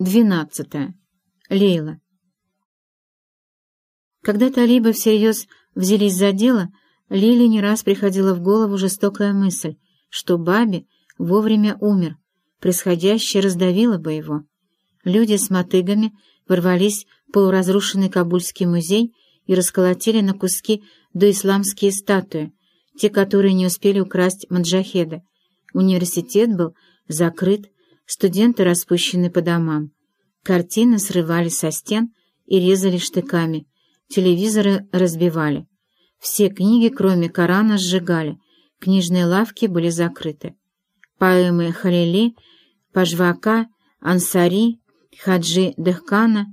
12. Лейла. Когда талибы всерьез взялись за дело, Лиле не раз приходила в голову жестокая мысль, что Баби вовремя умер, происходящее раздавило бы его. Люди с мотыгами ворвались в полуразрушенный Кабульский музей и расколотили на куски доисламские статуи, те, которые не успели украсть маджахеды. Университет был закрыт, студенты распущены по домам. Картины срывали со стен и резали штыками, телевизоры разбивали. Все книги, кроме Корана, сжигали, книжные лавки были закрыты. Поэмы Халили, Пажвака, Ансари, Хаджи Дехкана.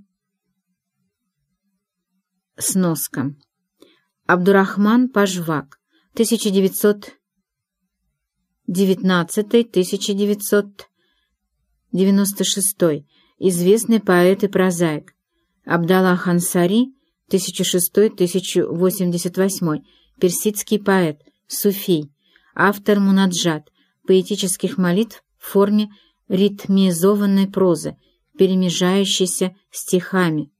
Сноска. Абдурахман Пажвак, 1919-1900 96 известный поэт и прозаик. Абдаллах Ансари, 1006-1088, персидский поэт, суфий, автор мунаджат, поэтических молитв в форме ритмизованной прозы, перемежающейся стихами.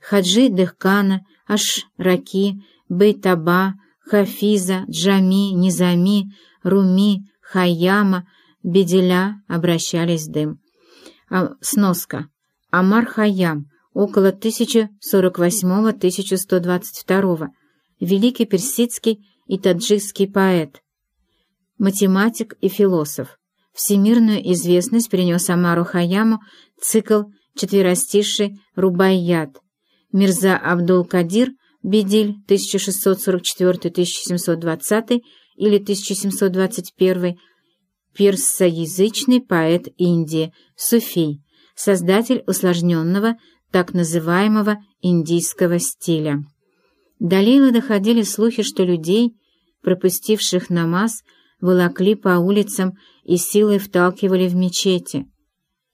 Хаджи Дехкана, Ашраки, Бейтаба, Хафиза, Джами, Низами, Руми, Хайяма — Беделя обращались в дым. А, сноска. Амар Хаям, около 1048-1122, великий персидский и таджикский поэт, математик и философ. Всемирную известность принес Амару Хаяму цикл четверостиший «Рубайят». Мирза Абдул-Кадир Бедиль 1644-1720 или 1721 персоязычный поэт Индии, суфий, создатель усложненного, так называемого индийского стиля. До Лейлы доходили слухи, что людей, пропустивших намаз, волокли по улицам и силой вталкивали в мечети.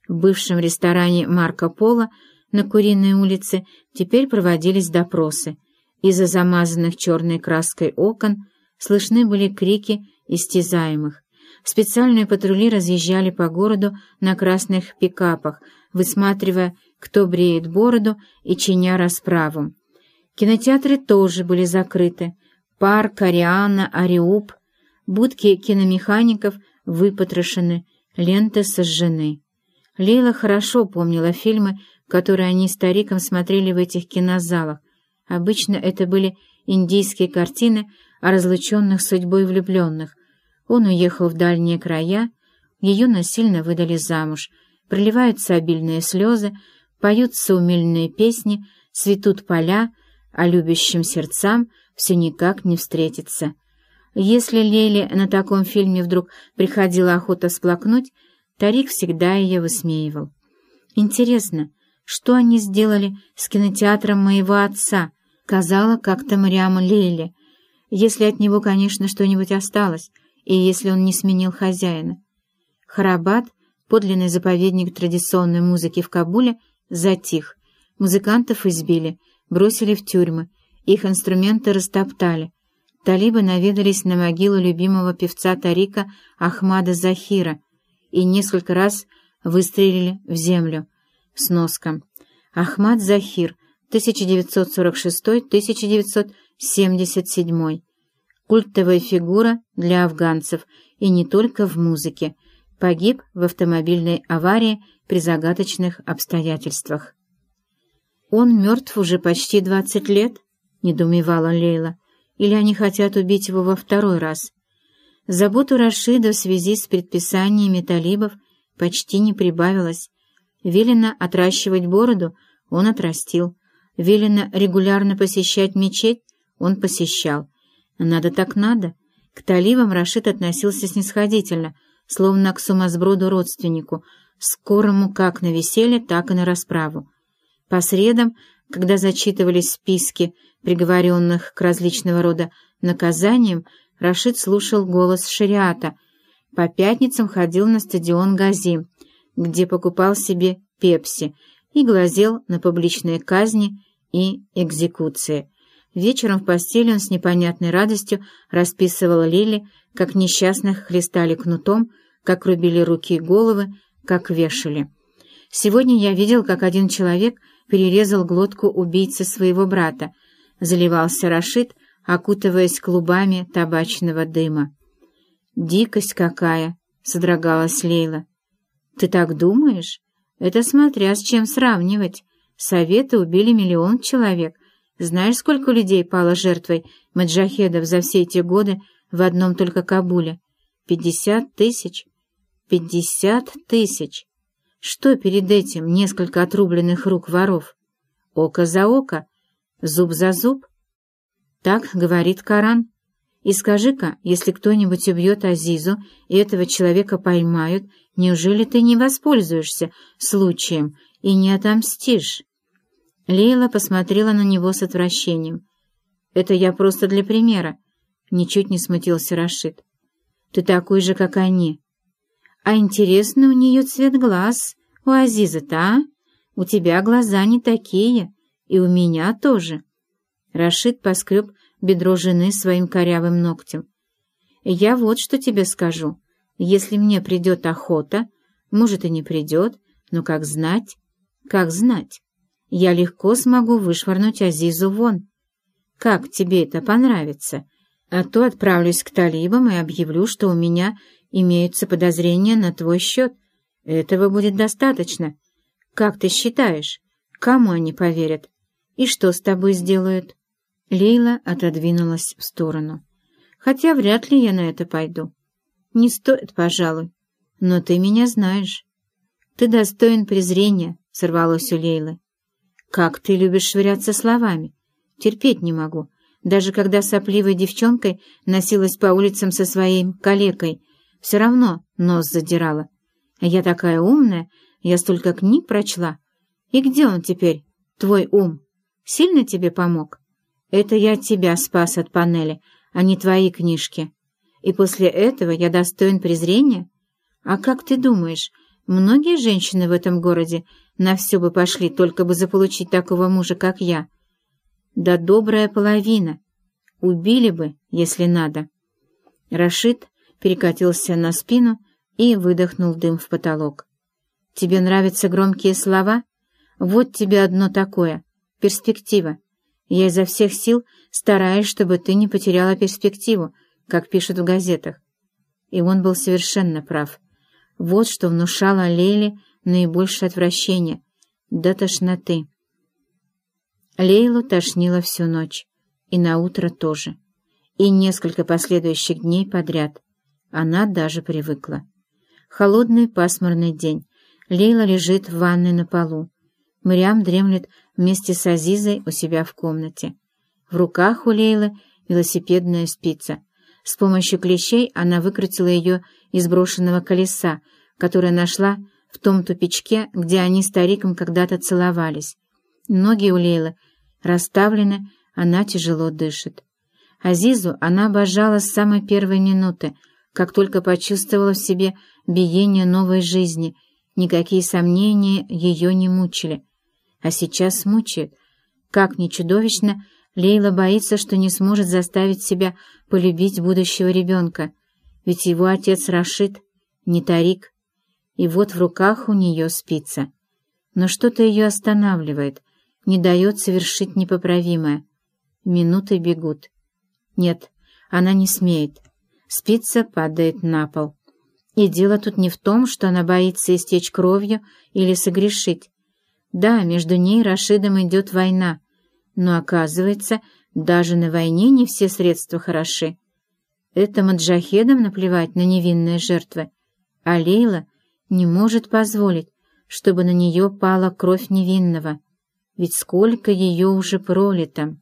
В бывшем ресторане Марко Поло на Куриной улице теперь проводились допросы. Из-за замазанных черной краской окон слышны были крики истязаемых. Специальные патрули разъезжали по городу на красных пикапах, высматривая, кто бреет бороду и чиня расправу. Кинотеатры тоже были закрыты. Парк, Ариана, Ариуп, будки киномехаников выпотрошены, ленты сожжены. Лейла хорошо помнила фильмы, которые они стариком смотрели в этих кинозалах. Обычно это были индийские картины о разлученных судьбой влюбленных, он уехал в дальние края, ее насильно выдали замуж, проливаются обильные слезы, поются умильные песни, цветут поля, а любящим сердцам все никак не встретиться. Если Леле на таком фильме вдруг приходила охота сплакнуть, Тарик всегда ее высмеивал. «Интересно, что они сделали с кинотеатром моего отца?» — сказала как-то Мариама Леле. «Если от него, конечно, что-нибудь осталось» и если он не сменил хозяина. Харабад, подлинный заповедник традиционной музыки в Кабуле, затих. Музыкантов избили, бросили в тюрьмы, их инструменты растоптали. Талибы наведались на могилу любимого певца Тарика Ахмада Захира и несколько раз выстрелили в землю. Сноска. Ахмад Захир, 1946-1977 культовая фигура для афганцев и не только в музыке, погиб в автомобильной аварии при загадочных обстоятельствах. «Он мертв уже почти двадцать лет?» — недоумевала Лейла. «Или они хотят убить его во второй раз?» Заботу Рашида в связи с предписаниями талибов почти не прибавилось. Велено отращивать бороду — он отрастил. Велено регулярно посещать мечеть — он посещал. Надо так надо. К талибам Рашид относился снисходительно, словно к сумасброду-родственнику, скорому как на веселье, так и на расправу. По средам, когда зачитывались списки приговоренных к различного рода наказаниям, Рашид слушал голос шариата. По пятницам ходил на стадион Гази, где покупал себе пепси и глазел на публичные казни и экзекуции. Вечером в постели он с непонятной радостью расписывал Лили, как несчастных хлестали кнутом, как рубили руки и головы, как вешали. Сегодня я видел, как один человек перерезал глотку убийцы своего брата, заливался Рашид, окутываясь клубами табачного дыма. «Дикость какая!» — содрогалась Лейла. «Ты так думаешь? Это смотря с чем сравнивать. Советы убили миллион человек. Знаешь, сколько людей пало жертвой маджахедов за все эти годы в одном только Кабуле? Пятьдесят тысяч. Пятьдесят тысяч. Что перед этим несколько отрубленных рук воров? Око за око, зуб за зуб. Так говорит Коран. И скажи-ка, если кто-нибудь убьет Азизу, и этого человека поймают, неужели ты не воспользуешься случаем и не отомстишь?» Лейла посмотрела на него с отвращением. «Это я просто для примера», — ничуть не смутился Рашид. «Ты такой же, как они». «А интересно у нее цвет глаз, у Азизы-то, а? У тебя глаза не такие, и у меня тоже». Рашид поскреб бедро жены своим корявым ногтем. «Я вот что тебе скажу. Если мне придет охота, может и не придет, но как знать, как знать, я легко смогу вышвырнуть Азизу вон. Как тебе это понравится? А то отправлюсь к талибам и объявлю, что у меня имеются подозрения на твой счет. Этого будет достаточно. Как ты считаешь, кому они поверят? И что с тобой сделают?» Лейла отодвинулась в сторону. «Хотя вряд ли я на это пойду. Не стоит, пожалуй. Но ты меня знаешь. Ты достоин презрения», — сорвалось у Лейлы. «Как ты любишь швыряться словами? Терпеть не могу. Даже когда сопливой девчонкой носилась по улицам со своей калекой, все равно нос задирала. Я такая умная, я столько книг прочла. И где он теперь, твой ум? Сильно тебе помог?» Это я тебя спас от панели, а не твои книжки. И после этого я достоин презрения? А как ты думаешь, многие женщины в этом городе на все бы пошли, только бы заполучить такого мужа, как я? Да добрая половина. Убили бы, если надо. Рашид перекатился на спину и выдохнул дым в потолок. Тебе нравятся громкие слова? Вот тебе одно такое. Перспектива. Я изо всех сил стараюсь, чтобы ты не потеряла перспективу, как пишут в газетах. И он был совершенно прав. Вот что внушало Лейле наибольшее отвращение, до тошноты. Лейлу тошнило всю ночь, и на утро тоже, и несколько последующих дней подряд. Она даже привыкла. Холодный пасмурный день. Лейла лежит в ванной на полу. Мариам дремлет вместе с Азизой у себя в комнате. В руках у Лейлы велосипедная спица. С помощью клещей она выкрутила ее из брошенного колеса, которое нашла в том тупичке, где они с Тариком когда-то целовались. Ноги у Лейлы расставлены, она тяжело дышит. Азизу она обожала с самой первой минуты, как только почувствовала в себе биение новой жизни, никакие сомнения ее не мучили а сейчас мучает. Как ни чудовищно, Лейла боится, что не сможет заставить себя полюбить будущего ребенка, ведь его отец Рашид, не Тарик, и вот в руках у нее спица. Но что-то ее останавливает, не дает совершить непоправимое. Минуты бегут. Нет, она не смеет. Спица падает на пол. И дело тут не в том, что она боится истечь кровью или согрешить. Да, между ней и Рашидом идет война, но, оказывается, даже на войне не все средства хороши. Это маджахедам наплевать на невинные жертвы, а Лейла не может позволить, чтобы на нее пала кровь невинного, ведь сколько ее уже пролито.